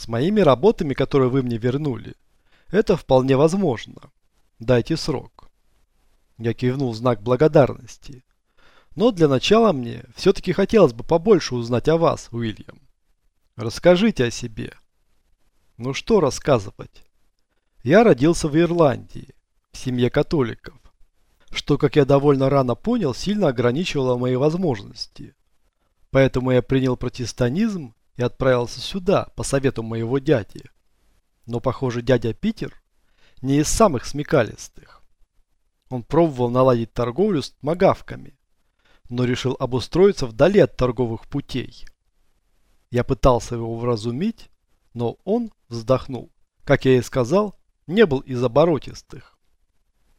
С моими работами, которые вы мне вернули, это вполне возможно. Дайте срок. Я кивнул в знак благодарности. Но для начала мне все-таки хотелось бы побольше узнать о вас, Уильям. Расскажите о себе. Ну что рассказывать? Я родился в Ирландии, в семье католиков, что, как я довольно рано понял, сильно ограничивало мои возможности. Поэтому я принял протестанизм и отправился сюда, по совету моего дяди. Но, похоже, дядя Питер не из самых смекалистых. Он пробовал наладить торговлю с магавками, но решил обустроиться вдали от торговых путей. Я пытался его вразумить, но он вздохнул. Как я и сказал, не был из оборотистых.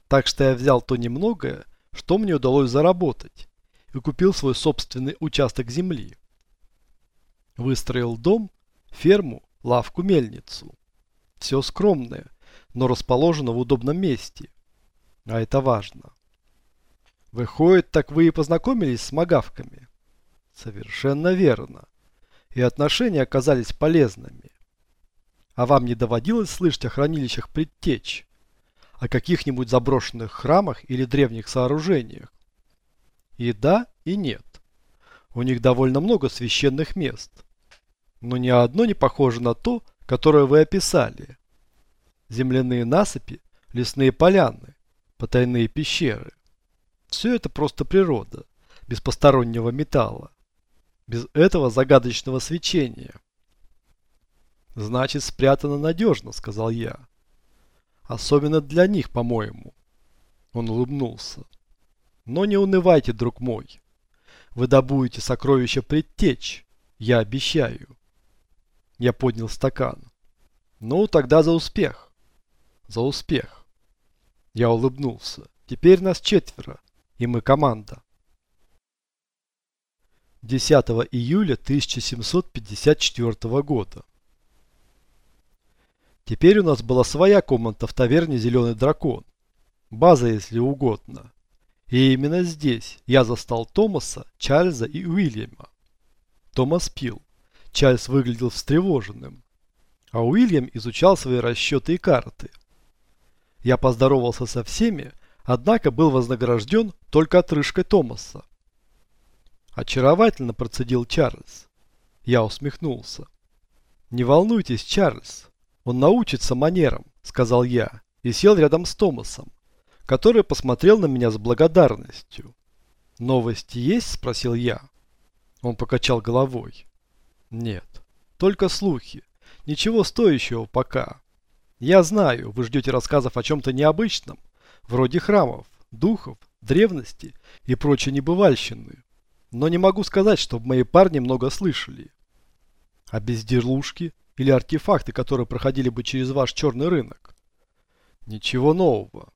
Так что я взял то немногое, что мне удалось заработать, и купил свой собственный участок земли. Выстроил дом, ферму, лавку-мельницу. Все скромное, но расположено в удобном месте. А это важно. Выходит, так вы и познакомились с магавками? Совершенно верно. И отношения оказались полезными. А вам не доводилось слышать о хранилищах предтеч? О каких-нибудь заброшенных храмах или древних сооружениях? И да, и нет. У них довольно много священных мест. Но ни одно не похоже на то, которое вы описали. Земляные насыпи, лесные поляны, потайные пещеры. Все это просто природа, без постороннего металла, без этого загадочного свечения. Значит, спрятано надежно, сказал я. Особенно для них, по-моему. Он улыбнулся. Но не унывайте, друг мой. Вы добудете сокровища предтеч, я обещаю. Я поднял стакан. Ну, тогда за успех. За успех. Я улыбнулся. Теперь нас четверо и мы команда. 10 июля 1754 года. Теперь у нас была своя комната в таверне «Зеленый дракон». База, если угодно. И именно здесь я застал Томаса, Чарльза и Уильяма. Томас пил. Чарльз выглядел встревоженным. А Уильям изучал свои расчеты и карты. Я поздоровался со всеми, однако был вознагражден только отрыжкой Томаса. Очаровательно процедил Чарльз. Я усмехнулся. «Не волнуйтесь, Чарльз, он научится манерам», сказал я и сел рядом с Томасом, который посмотрел на меня с благодарностью. «Новости есть?» – спросил я. Он покачал головой. «Нет, только слухи. Ничего стоящего пока. Я знаю, вы ждете рассказов о чем-то необычном, вроде храмов, духов, древности и прочей небывальщины. Но не могу сказать, чтобы мои парни много слышали. А безделушки или артефакты, которые проходили бы через ваш черный рынок? Ничего нового.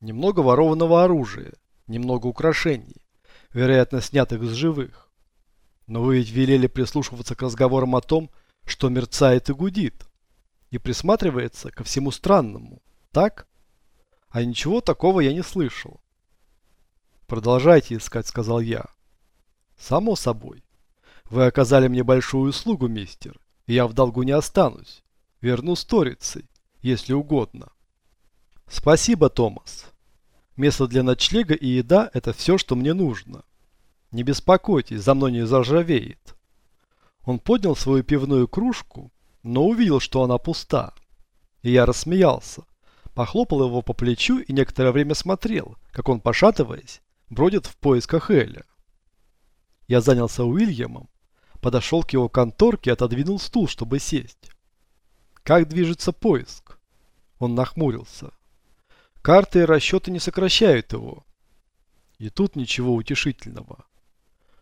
Немного ворованного оружия, немного украшений, вероятно, снятых с живых. Но вы ведь велели прислушиваться к разговорам о том, что мерцает и гудит, и присматривается ко всему странному, так? А ничего такого я не слышал. Продолжайте искать, сказал я. Само собой. Вы оказали мне большую услугу, мистер. И я в долгу не останусь. Верну сторицей, если угодно. Спасибо, Томас. Место для ночлега и еда – это все, что мне нужно. Не беспокойтесь, за мной не заржавеет. Он поднял свою пивную кружку, но увидел, что она пуста. И я рассмеялся похлопал его по плечу и некоторое время смотрел, как он, пошатываясь, бродит в поисках Эля. Я занялся Уильямом, подошел к его конторке и отодвинул стул, чтобы сесть. Как движется поиск? Он нахмурился. Карты и расчеты не сокращают его. И тут ничего утешительного.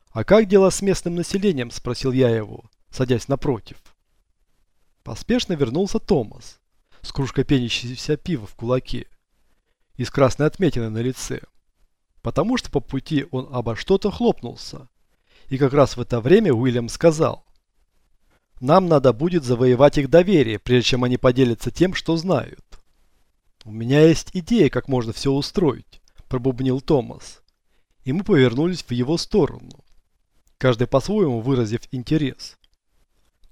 «А как дела с местным населением?» – спросил я его, садясь напротив. Поспешно вернулся Томас с кружкой пенящегося пива в кулаке и с красной отметиной на лице. Потому что по пути он обо что-то хлопнулся. И как раз в это время Уильям сказал. Нам надо будет завоевать их доверие, прежде чем они поделятся тем, что знают. У меня есть идея, как можно все устроить, пробубнил Томас. И мы повернулись в его сторону. Каждый по-своему выразив интерес.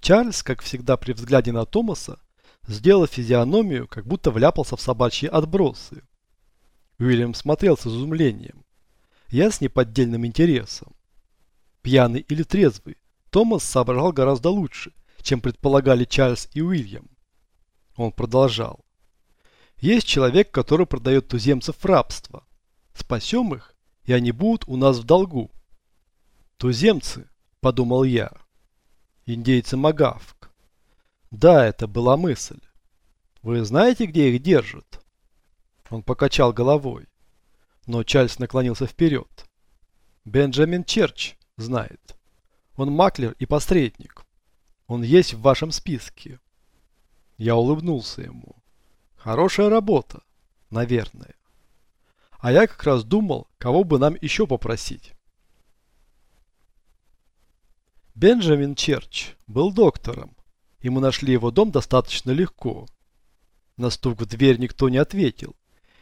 Чарльз, как всегда при взгляде на Томаса, сделал физиономию, как будто вляпался в собачьи отбросы. Уильям смотрел с изумлением. Я с неподдельным интересом. Пьяный или трезвый, Томас соображал гораздо лучше, чем предполагали Чарльз и Уильям. Он продолжал. Есть человек, который продает туземцев в рабство. Спасем их, и они будут у нас в долгу. Туземцы, подумал я. Индейцы Магавк. Да, это была мысль. Вы знаете, где их держат? Он покачал головой. Но Чарльз наклонился вперед. Бенджамин Черч знает. Он маклер и посредник. Он есть в вашем списке. Я улыбнулся ему. Хорошая работа, наверное. А я как раз думал, кого бы нам еще попросить. Бенджамин Черч был доктором, и мы нашли его дом достаточно легко. На стук в дверь никто не ответил,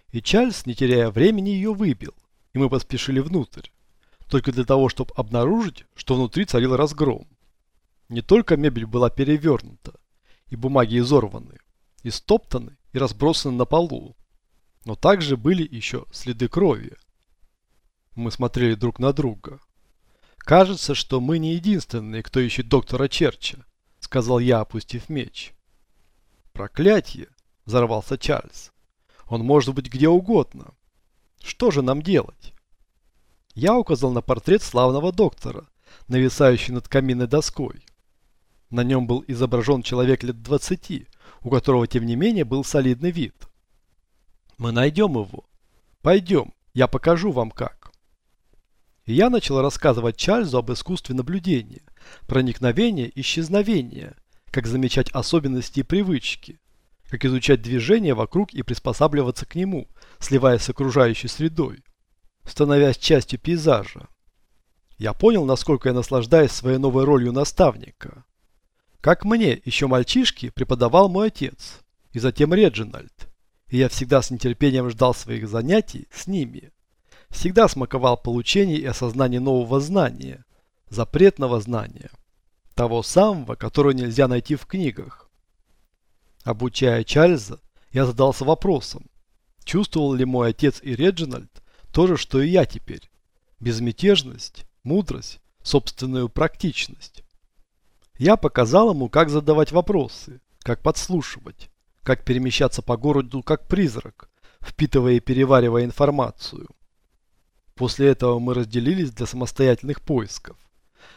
и Чарльз, не теряя времени, ее выбил, и мы поспешили внутрь, только для того, чтобы обнаружить, что внутри царил разгром. Не только мебель была перевернута, и бумаги изорваны, и стоптаны, и разбросаны на полу. Но также были еще следы крови. Мы смотрели друг на друга. «Кажется, что мы не единственные, кто ищет доктора Черча», — сказал я, опустив меч. «Проклятье!» — взорвался Чарльз. «Он может быть где угодно. Что же нам делать?» Я указал на портрет славного доктора, нависающий над каминной доской. На нем был изображен человек лет двадцати, у которого, тем не менее, был солидный вид. Мы найдем его. Пойдем, я покажу вам как. И я начал рассказывать Чарльзу об искусстве наблюдения, проникновения, исчезновения, как замечать особенности и привычки, как изучать движение вокруг и приспосабливаться к нему, сливаясь с окружающей средой, становясь частью пейзажа. Я понял, насколько я наслаждаюсь своей новой ролью наставника. Как мне, еще мальчишки, преподавал мой отец, и затем Реджинальд. И я всегда с нетерпением ждал своих занятий с ними. Всегда смаковал получение и осознание нового знания, запретного знания. Того самого, которое нельзя найти в книгах. Обучая Чарльза, я задался вопросом, чувствовал ли мой отец и Реджинальд то же, что и я теперь. Безмятежность, мудрость, собственную практичность. Я показал ему, как задавать вопросы, как подслушивать, как перемещаться по городу как призрак, впитывая и переваривая информацию. После этого мы разделились для самостоятельных поисков,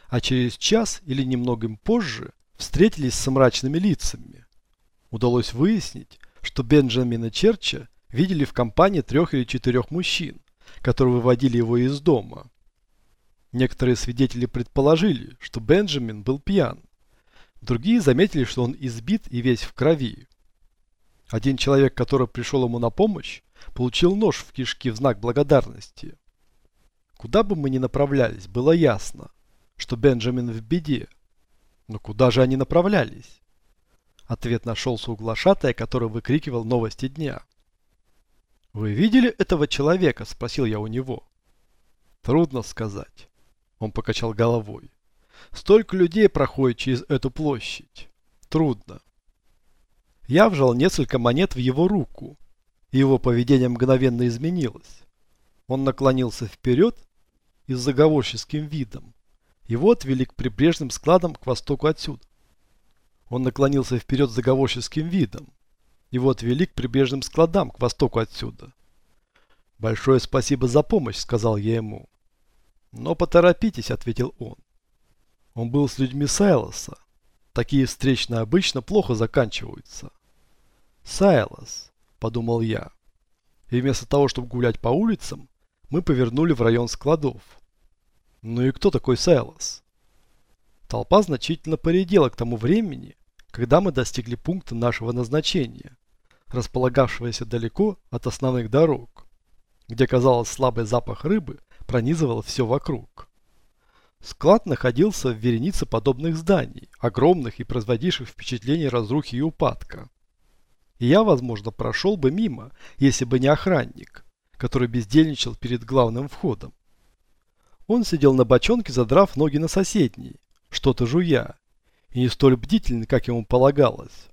а через час или немногим позже встретились с мрачными лицами. Удалось выяснить, что Бенджамина Черча видели в компании трех или четырех мужчин, которые выводили его из дома. Некоторые свидетели предположили, что Бенджамин был пьян, Другие заметили, что он избит и весь в крови. Один человек, который пришел ему на помощь, получил нож в кишки в знак благодарности. Куда бы мы ни направлялись, было ясно, что Бенджамин в беде. Но куда же они направлялись? Ответ нашелся у глашатая, который выкрикивал новости дня. «Вы видели этого человека?» – спросил я у него. «Трудно сказать». Он покачал головой. Столько людей проходит через эту площадь. Трудно. Я вжал несколько монет в его руку, его поведение мгновенно изменилось. Он наклонился вперед и с заговорческим видом. Его отвели к прибрежным складам к востоку отсюда. Он наклонился вперед с заговорческим видом. Его отвели к прибрежным складам к востоку отсюда. «Большое спасибо за помощь», — сказал я ему. «Но поторопитесь», — ответил он. Он был с людьми Сайлоса. Такие встречные обычно плохо заканчиваются. Сайлос, подумал я. И вместо того, чтобы гулять по улицам, мы повернули в район складов. Ну и кто такой Сайлос? Толпа значительно поредела к тому времени, когда мы достигли пункта нашего назначения, располагавшегося далеко от основных дорог, где, казалось, слабый запах рыбы пронизывал все вокруг. Склад находился в веренице подобных зданий, огромных и производивших впечатление разрухи и упадка. И я, возможно, прошел бы мимо, если бы не охранник, который бездельничал перед главным входом. Он сидел на бочонке, задрав ноги на соседней, что-то жуя, и не столь бдительный, как ему полагалось.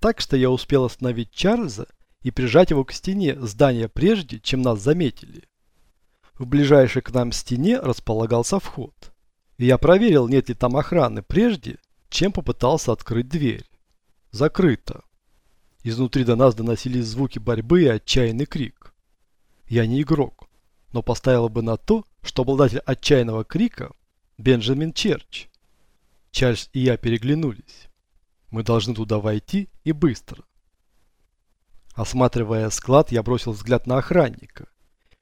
Так что я успел остановить Чарльза и прижать его к стене здания прежде, чем нас заметили. В ближайшей к нам стене располагался вход. И я проверил, нет ли там охраны прежде, чем попытался открыть дверь. Закрыто. Изнутри до нас доносились звуки борьбы и отчаянный крик. Я не игрок, но поставил бы на то, что обладатель отчаянного крика – Бенджамин Черч. Чарльз и я переглянулись. Мы должны туда войти и быстро. Осматривая склад, я бросил взгляд на охранника.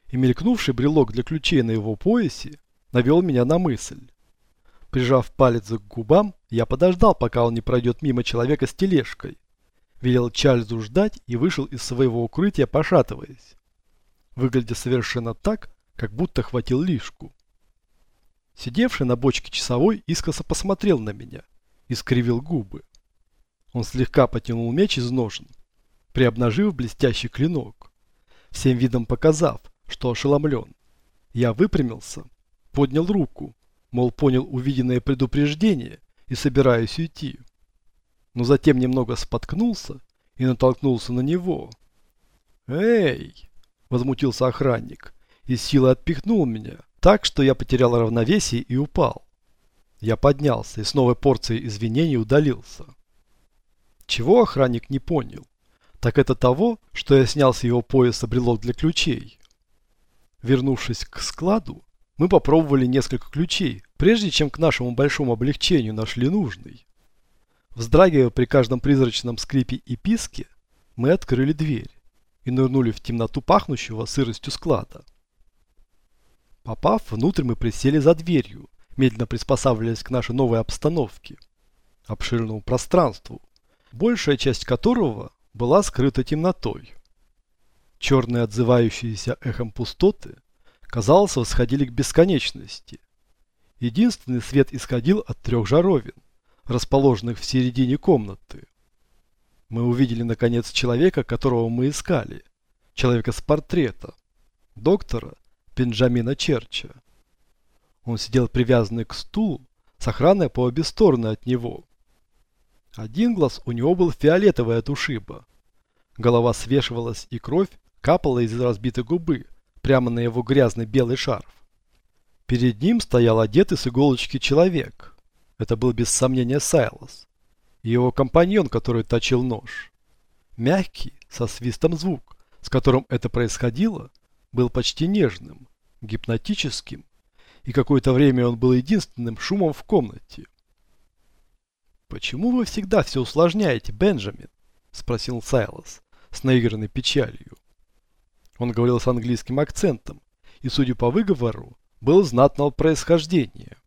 И мелькнувший брелок для ключей на его поясе навел меня на мысль. Прижав палец к губам, я подождал, пока он не пройдет мимо человека с тележкой. Велел Чарльзу ждать и вышел из своего укрытия, пошатываясь. Выглядя совершенно так, как будто хватил лишку. Сидевший на бочке часовой искоса посмотрел на меня и скривил губы. Он слегка потянул меч из ножен, приобнажив блестящий клинок, всем видом показав, что ошеломлен. Я выпрямился, поднял руку, мол, понял увиденное предупреждение и собираюсь уйти. Но затем немного споткнулся и натолкнулся на него. «Эй!» – возмутился охранник и силой отпихнул меня, так что я потерял равновесие и упал. Я поднялся и с новой порцией извинений удалился. Чего охранник не понял? Так это того, что я снял с его пояса брелок для ключей. Вернувшись к складу, мы попробовали несколько ключей, прежде чем к нашему большому облегчению нашли нужный. Вздрагивая при каждом призрачном скрипе и писке, мы открыли дверь и нырнули в темноту пахнущего сыростью склада. Попав внутрь, мы присели за дверью, медленно приспосабливаясь к нашей новой обстановке, обширному пространству, большая часть которого была скрыта темнотой. Черные отзывающиеся эхом пустоты, казалось, восходили к бесконечности. Единственный свет исходил от трех жаровин, расположенных в середине комнаты. Мы увидели, наконец, человека, которого мы искали. Человека с портрета. Доктора Бенджамина Черча. Он сидел привязанный к стулу, с охраной по обе стороны от него. Один глаз у него был фиолетовый от ушиба. Голова свешивалась, и кровь капала из разбитой губы, прямо на его грязный белый шарф. Перед ним стоял одетый с иголочки человек. Это был без сомнения Сайлос. Его компаньон, который точил нож. Мягкий, со свистом звук, с которым это происходило, был почти нежным гипнотическим, и какое-то время он был единственным шумом в комнате. «Почему вы всегда все усложняете, Бенджамин?» – спросил Сайлос с наигранной печалью. Он говорил с английским акцентом и, судя по выговору, был знатного происхождения.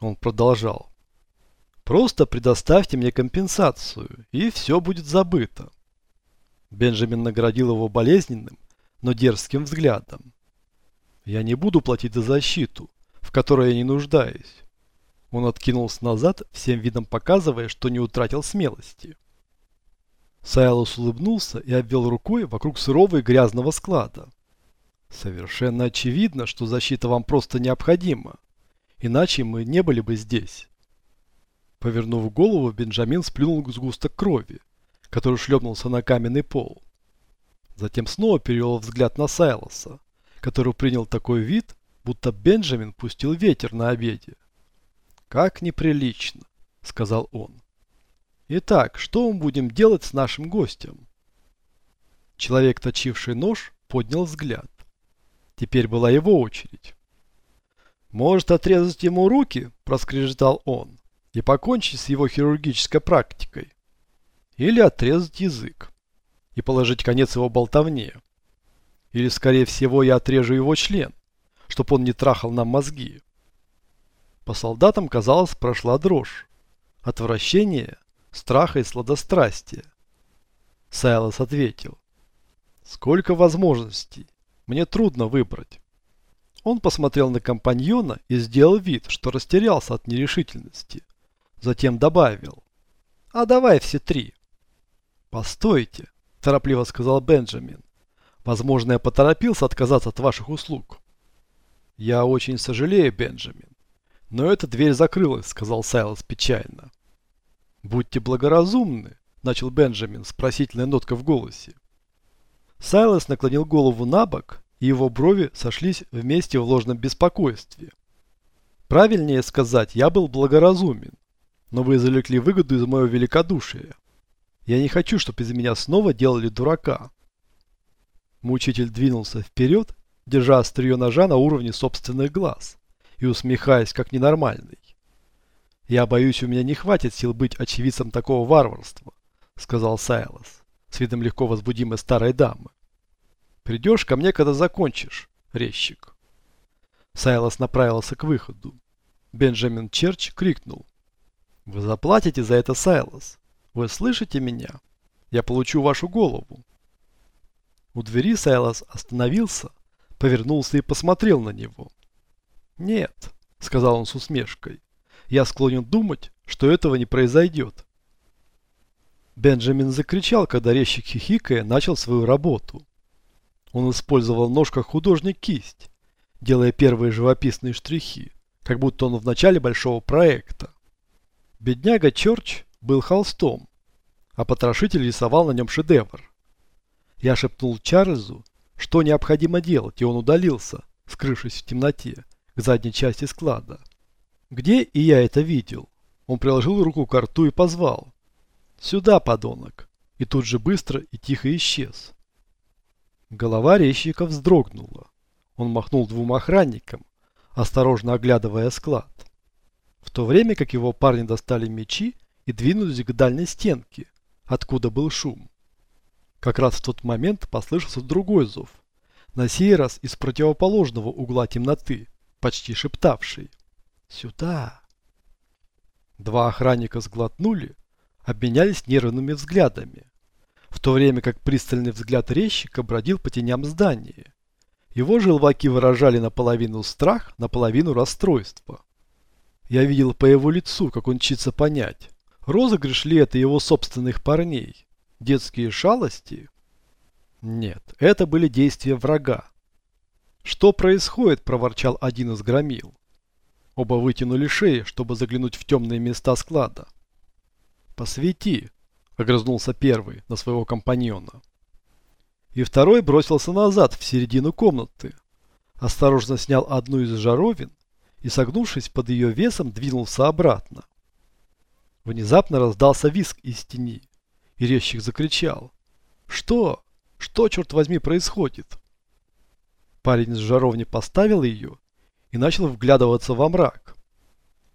Он продолжал. «Просто предоставьте мне компенсацию, и все будет забыто». Бенджамин наградил его болезненным, но дерзким взглядом. Я не буду платить за защиту, в которой я не нуждаюсь. Он откинулся назад, всем видом показывая, что не утратил смелости. Сайлос улыбнулся и обвел рукой вокруг сырого и грязного склада. Совершенно очевидно, что защита вам просто необходима, иначе мы не были бы здесь. Повернув голову, Бенджамин сплюнул сгусток крови, который шлепнулся на каменный пол. Затем снова перевел взгляд на Сайлоса который принял такой вид, будто Бенджамин пустил ветер на обеде. «Как неприлично», — сказал он. «Итак, что мы будем делать с нашим гостем?» Человек, точивший нож, поднял взгляд. Теперь была его очередь. «Может отрезать ему руки?» – проскрежетал он. «И покончить с его хирургической практикой. Или отрезать язык и положить конец его болтовне. Или, скорее всего, я отрежу его член, чтоб он не трахал нам мозги. По солдатам, казалось, прошла дрожь. Отвращение, страха и сладострастия. Сайлос ответил. Сколько возможностей. Мне трудно выбрать. Он посмотрел на компаньона и сделал вид, что растерялся от нерешительности. Затем добавил. А давай все три. Постойте, торопливо сказал Бенджамин. Возможно, я поторопился отказаться от ваших услуг. Я очень сожалею, Бенджамин. Но эта дверь закрылась, сказал Сайлос печально. «Будьте благоразумны», – начал Бенджамин с просительной ноткой в голосе. Сайлос наклонил голову на бок, и его брови сошлись вместе в ложном беспокойстве. Правильнее сказать, я был благоразумен, но вы извлекли выгоду из моего великодушия. Я не хочу, чтобы из меня снова делали дурака. Мучитель двинулся вперед, держа острие ножа на уровне собственных глаз и усмехаясь, как ненормальный. «Я боюсь, у меня не хватит сил быть очевидцем такого варварства», — сказал Сайлос, с видом легко возбудимой старой дамы. «Придешь ко мне, когда закончишь, резчик». Сайлос направился к выходу. Бенджамин Черч крикнул. «Вы заплатите за это, Сайлос. Вы слышите меня? Я получу вашу голову». У двери Сайлос остановился, повернулся и посмотрел на него. «Нет», — сказал он с усмешкой, — «я склонен думать, что этого не произойдет». Бенджамин закричал, когда резчик хихикая начал свою работу. Он использовал нож как художник-кисть, делая первые живописные штрихи, как будто он в начале большого проекта. Бедняга Чорч был холстом, а потрошитель рисовал на нем шедевр. Я шепнул Чарльзу, что необходимо делать, и он удалился, скрывшись в темноте, к задней части склада. Где и я это видел? Он приложил руку к рту и позвал. «Сюда, подонок!» И тут же быстро и тихо исчез. Голова резчика вздрогнула. Он махнул двум охранникам, осторожно оглядывая склад. В то время как его парни достали мечи и двинулись к дальней стенке, откуда был шум. Как раз в тот момент послышался другой зов, на сей раз из противоположного угла темноты, почти шептавший «Сюда!». Два охранника сглотнули, обменялись нервными взглядами, в то время как пристальный взгляд резчика бродил по теням здания. Его желваки выражали наполовину страх, наполовину расстройство. Я видел по его лицу, как он чится понять, розыгрыш ли это его собственных парней, Детские шалости? Нет, это были действия врага. «Что происходит?» – проворчал один из громил. Оба вытянули шеи, чтобы заглянуть в темные места склада. «Посвети!» – огрызнулся первый на своего компаньона. И второй бросился назад, в середину комнаты. Осторожно снял одну из жаровин и, согнувшись под ее весом, двинулся обратно. Внезапно раздался виск из тени. И резчик закричал. «Что? Что, черт возьми, происходит?» Парень с жаровни поставил ее и начал вглядываться во мрак.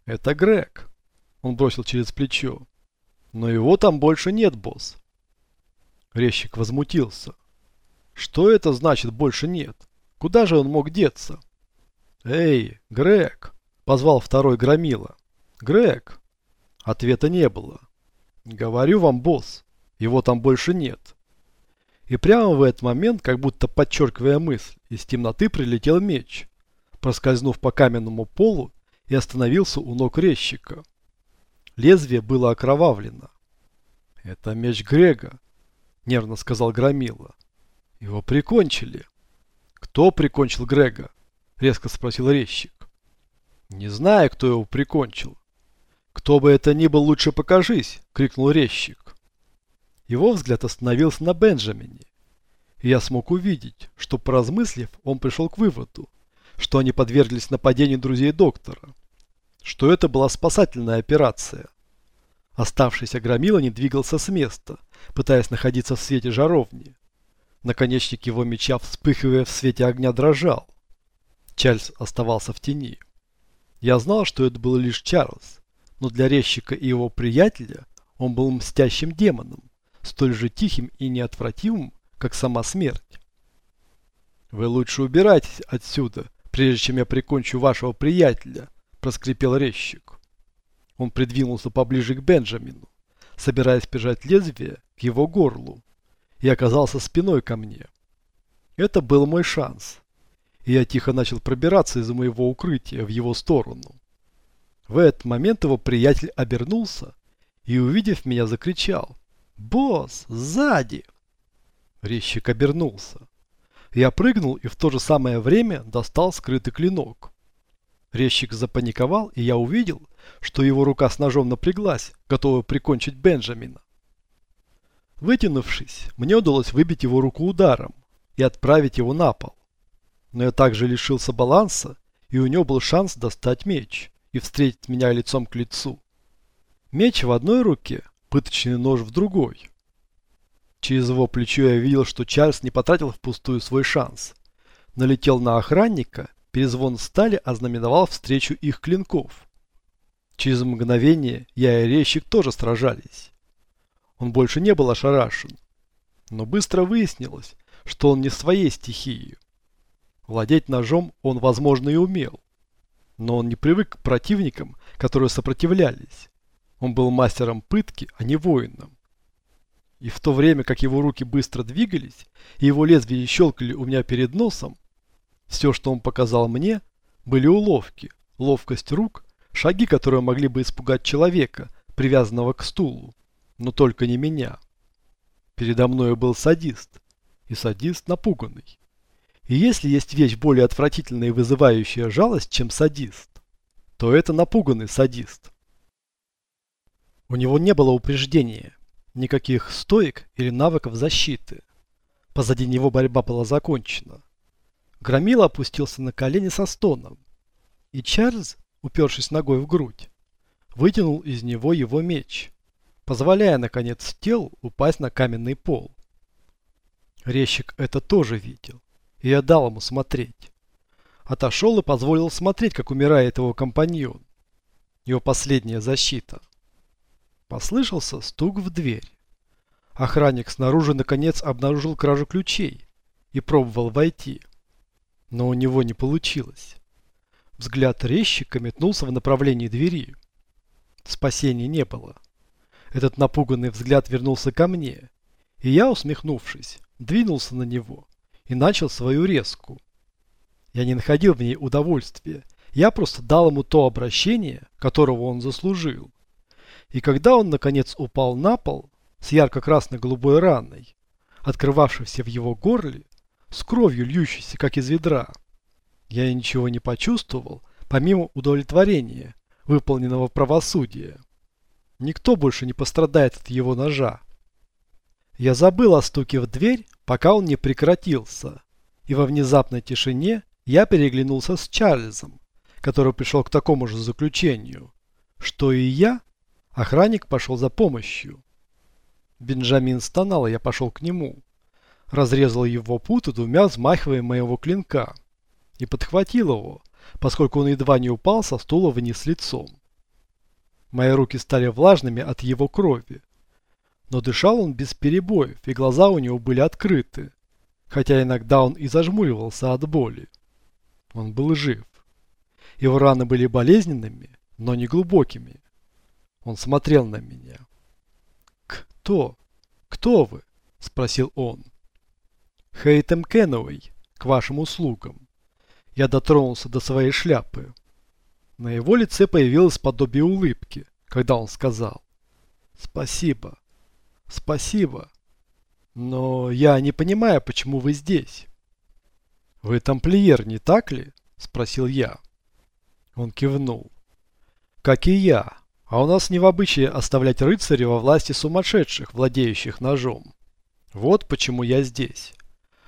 «Это Грег», — он бросил через плечо. «Но его там больше нет, босс». Резчик возмутился. «Что это значит больше нет? Куда же он мог деться?» «Эй, Грег!» — позвал второй громила. «Грег!» Ответа не было. «Говорю вам, босс, его там больше нет. И прямо в этот момент, как будто подчеркивая мысль, из темноты прилетел меч, проскользнув по каменному полу и остановился у ног резчика. Лезвие было окровавлено. «Это меч Грега», — нервно сказал Громила. «Его прикончили». «Кто прикончил Грега?» — резко спросил резчик. «Не знаю, кто его прикончил». «Кто бы это ни был, лучше покажись!» — крикнул резчик. Его взгляд остановился на Бенджамине. И я смог увидеть, что, поразмыслив, он пришел к выводу, что они подверглись нападению друзей доктора. Что это была спасательная операция. Оставшийся громила не двигался с места, пытаясь находиться в свете жаровни. Наконечник его меча, вспыхивая в свете огня, дрожал. Чарльз оставался в тени. Я знал, что это был лишь Чарльз, но для резчика и его приятеля он был мстящим демоном, столь же тихим и неотвратимым, как сама смерть. «Вы лучше убирайтесь отсюда, прежде чем я прикончу вашего приятеля», – проскрипел резчик. Он придвинулся поближе к Бенджамину, собираясь прижать лезвие к его горлу, и оказался спиной ко мне. Это был мой шанс, и я тихо начал пробираться из моего укрытия в его сторону. В этот момент его приятель обернулся и, увидев меня, закричал – «Босс, сзади!» Резчик обернулся. Я прыгнул и в то же самое время достал скрытый клинок. Резчик запаниковал, и я увидел, что его рука с ножом напряглась, готовая прикончить Бенджамина. Вытянувшись, мне удалось выбить его руку ударом и отправить его на пол. Но я также лишился баланса, и у него был шанс достать меч и встретить меня лицом к лицу. Меч в одной руке, пыточный нож в другой. Через его плечо я видел, что Чарльз не потратил впустую свой шанс. Налетел на охранника Перезвон стали ознаменовал встречу их клинков. Через мгновение я и резчик тоже сражались. Он больше не был ошарашен. Но быстро выяснилось, что он не своей стихией. Владеть ножом он, возможно, и умел. Но он не привык к противникам, которые сопротивлялись. Он был мастером пытки, а не воином. И в то время, как его руки быстро двигались, и его лезвия щелкали у меня перед носом, все, что он показал мне, были уловки, ловкость рук, шаги, которые могли бы испугать человека, привязанного к стулу, но только не меня. Передо мной был садист, и садист напуганный. И если есть вещь более отвратительная и вызывающая жалость, чем садист, то это напуганный садист. У него не было упреждения, никаких стоек или навыков защиты. Позади него борьба была закончена. Громила опустился на колени со стоном. И Чарльз, упершись ногой в грудь, вытянул из него его меч, позволяя, наконец, телу упасть на каменный пол. Резчик это тоже видел, и я дал ему смотреть. Отошел и позволил смотреть, как умирает его компаньон. Его последняя защита. Послышался стук в дверь. Охранник снаружи наконец обнаружил кражу ключей и пробовал войти но у него не получилось. Взгляд резчика метнулся в направлении двери. Спасения не было. Этот напуганный взгляд вернулся ко мне, и я, усмехнувшись, двинулся на него и начал свою резку. Я не находил в ней удовольствия, я просто дал ему то обращение, которого он заслужил. И когда он, наконец, упал на пол с ярко-красно-голубой раной, открывавшейся в его горле, с кровью льющейся, как из ведра. Я ничего не почувствовал, помимо удовлетворения, выполненного правосудия. Никто больше не пострадает от его ножа. Я забыл о стуке в дверь, пока он не прекратился, и во внезапной тишине я переглянулся с Чарльзом, который пришел к такому же заключению, что и я, охранник пошел за помощью. Бенджамин стонал, и я пошел к нему разрезал его путы двумя взмахивая моего клинка и подхватил его, поскольку он едва не упал со стула вниз лицом. Мои руки стали влажными от его крови. Но дышал он без перебоев, и глаза у него были открыты, хотя иногда он и зажмуривался от боли. Он был жив. Его раны были болезненными, но не глубокими. Он смотрел на меня. «Кто? Кто вы?» – спросил он. Хейтем Кенновой, к вашим услугам. Я дотронулся до своей шляпы. На его лице появилось подобие улыбки, когда он сказал «Спасибо, спасибо, но я не понимаю, почему вы здесь». «Вы тамплиер, не так ли?» – спросил я. Он кивнул. «Как и я, а у нас не в обычае оставлять рыцаря во власти сумасшедших, владеющих ножом. Вот почему я здесь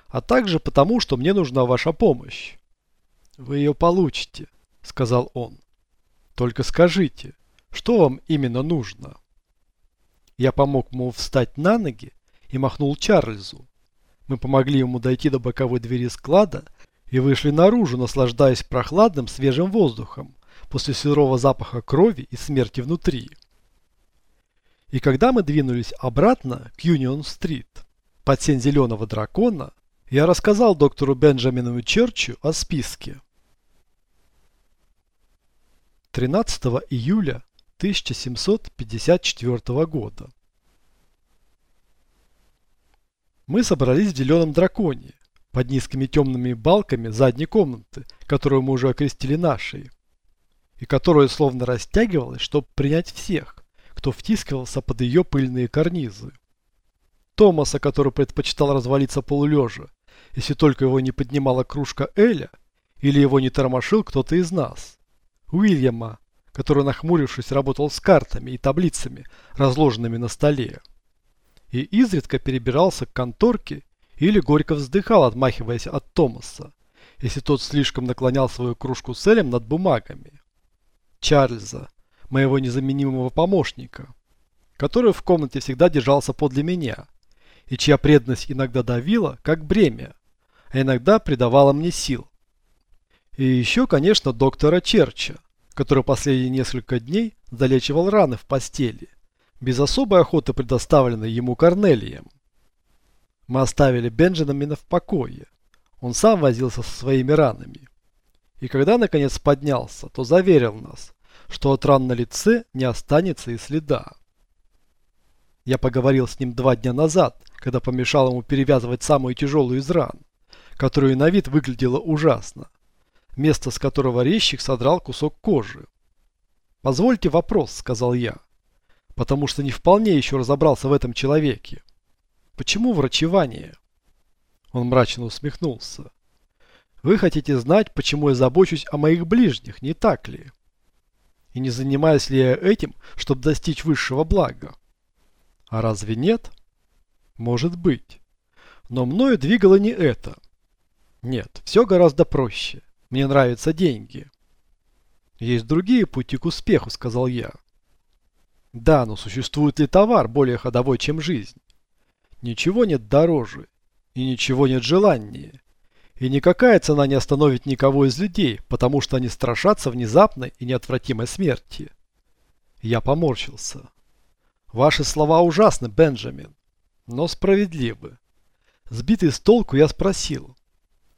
а также потому, что мне нужна ваша помощь. Вы ее получите, сказал он. Только скажите, что вам именно нужно? Я помог ему встать на ноги и махнул Чарльзу. Мы помогли ему дойти до боковой двери склада и вышли наружу, наслаждаясь прохладным свежим воздухом после сырого запаха крови и смерти внутри. И когда мы двинулись обратно к Юнион-стрит, под сень зеленого дракона, я рассказал доктору Бенджамину Черчу о списке. 13 июля 1754 года. Мы собрались в Зеленом Драконе, под низкими темными балками задней комнаты, которую мы уже окрестили нашей, и которая словно растягивалась, чтобы принять всех, кто втискивался под ее пыльные карнизы. Томаса, который предпочитал развалиться полулежа, если только его не поднимала кружка Эля, или его не тормошил кто-то из нас. Уильяма, который, нахмурившись, работал с картами и таблицами, разложенными на столе. И изредка перебирался к конторке или горько вздыхал, отмахиваясь от Томаса, если тот слишком наклонял свою кружку с Элем над бумагами. Чарльза, моего незаменимого помощника, который в комнате всегда держался подле меня, и чья преданность иногда давила, как бремя, а иногда придавала мне сил. И еще, конечно, доктора Черча, который последние несколько дней залечивал раны в постели, без особой охоты предоставленной ему Корнелием. Мы оставили Бенджамина в покое. Он сам возился со своими ранами. И когда наконец поднялся, то заверил нас, что от ран на лице не останется и следа. Я поговорил с ним два дня назад, когда помешал ему перевязывать самую тяжелую из ран, которую на вид выглядела ужасно, место с которого резчик содрал кусок кожи. «Позвольте вопрос», — сказал я, потому что не вполне еще разобрался в этом человеке. «Почему врачевание?» Он мрачно усмехнулся. «Вы хотите знать, почему я забочусь о моих ближних, не так ли?» И не занимаюсь ли я этим, чтобы достичь высшего блага? А разве нет? Может быть. Но мною двигало не это. Нет, все гораздо проще. Мне нравятся деньги. Есть другие пути к успеху, сказал я. Да, но существует ли товар более ходовой, чем жизнь? Ничего нет дороже, и ничего нет желаннее. И никакая цена не остановит никого из людей, потому что они страшатся внезапной и неотвратимой смерти. Я поморщился. Ваши слова ужасны, Бенджамин, но справедливы. Сбитый с толку я спросил.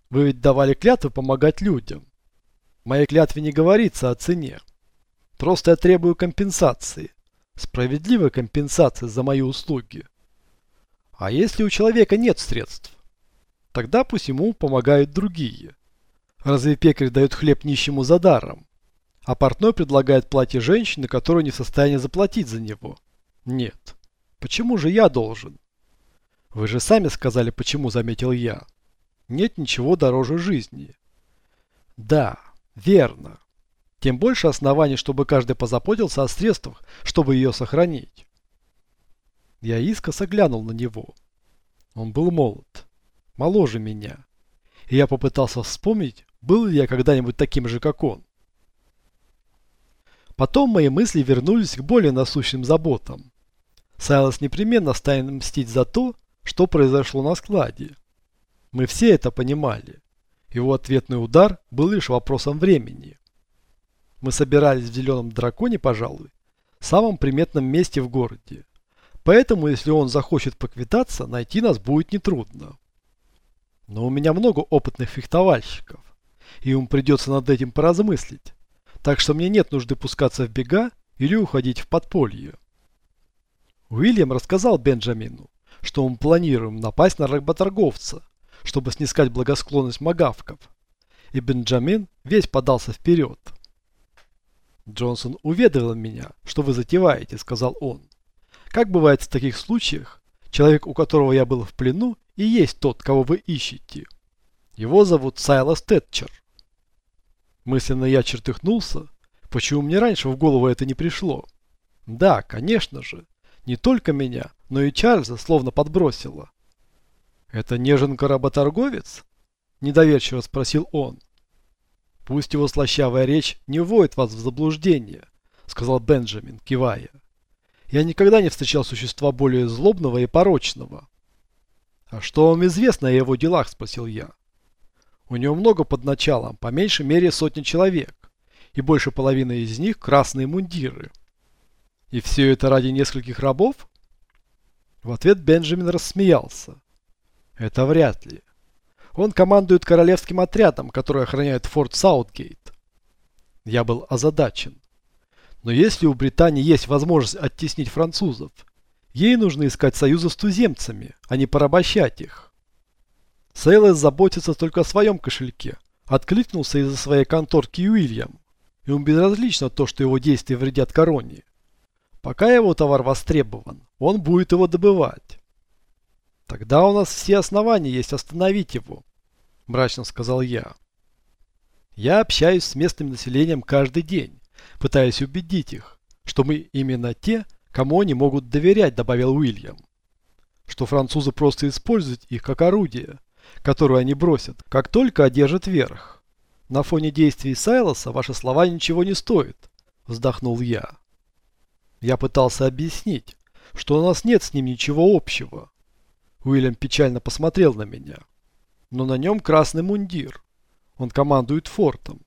Вы ведь давали клятву помогать людям. В моей клятве не говорится о цене. Просто я требую компенсации. Справедливой компенсации за мои услуги. А если у человека нет средств? Тогда пусть ему помогают другие. Разве пекарь дает хлеб нищему за даром? А портной предлагает платье женщины, которую не в состоянии заплатить за него? Нет. Почему же я должен? Вы же сами сказали, почему, заметил я. Нет ничего дороже жизни. Да, верно. Тем больше оснований, чтобы каждый позаботился о средствах, чтобы ее сохранить. Я искоса глянул на него. Он был молод моложе меня. И я попытался вспомнить, был ли я когда-нибудь таким же, как он. Потом мои мысли вернулись к более насущным заботам. Сайлос непременно станет мстить за то, что произошло на складе. Мы все это понимали. Его ответный удар был лишь вопросом времени. Мы собирались в Зеленом Драконе, пожалуй, самом приметном месте в городе. Поэтому, если он захочет поквитаться, найти нас будет нетрудно. Но у меня много опытных фехтовальщиков, и им придется над этим поразмыслить. Так что мне нет нужды пускаться в бега или уходить в подполье. Уильям рассказал Бенджамину, что мы планируем напасть на работорговца, чтобы снискать благосклонность магавков. И Бенджамин весь подался вперед. «Джонсон уведомил меня, что вы затеваете», — сказал он. «Как бывает в таких случаях, человек, у которого я был в плену, и есть тот, кого вы ищете. Его зовут Сайлас Тэтчер. Мысленно я чертыхнулся. Почему мне раньше в голову это не пришло? Да, конечно же. Не только меня, но и Чарльза словно подбросило. «Это неженка-работорговец?» Недоверчиво спросил он. «Пусть его слащавая речь не вводит вас в заблуждение», сказал Бенджамин, кивая. «Я никогда не встречал существа более злобного и порочного. «А что вам известно о его делах?» – спросил я. «У него много под началом, по меньшей мере сотни человек, и больше половины из них – красные мундиры. И все это ради нескольких рабов?» В ответ Бенджамин рассмеялся. «Это вряд ли. Он командует королевским отрядом, который охраняет форт Саутгейт». Я был озадачен. Но если у Британии есть возможность оттеснить французов, Ей нужно искать союза с туземцами, а не порабощать их. Сейлес заботится только о своем кошельке. Откликнулся из-за своей конторки Уильям. И он безразлично то, что его действия вредят короне. Пока его товар востребован, он будет его добывать. Тогда у нас все основания есть остановить его, мрачно сказал я. Я общаюсь с местным населением каждый день, пытаясь убедить их, что мы именно те, кому они могут доверять, добавил Уильям. Что французы просто используют их как орудие, которое они бросят, как только одержат верх. На фоне действий Сайлоса ваши слова ничего не стоят, вздохнул я. Я пытался объяснить, что у нас нет с ним ничего общего. Уильям печально посмотрел на меня. Но на нем красный мундир. Он командует фортом.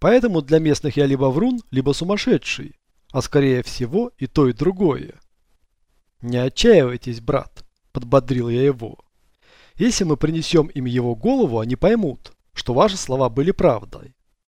Поэтому для местных я либо врун, либо сумасшедший. А скорее всего и то, и другое. Не отчаивайтесь, брат, подбодрил я его. Если мы принесем им его голову, они поймут, что ваши слова были правдой.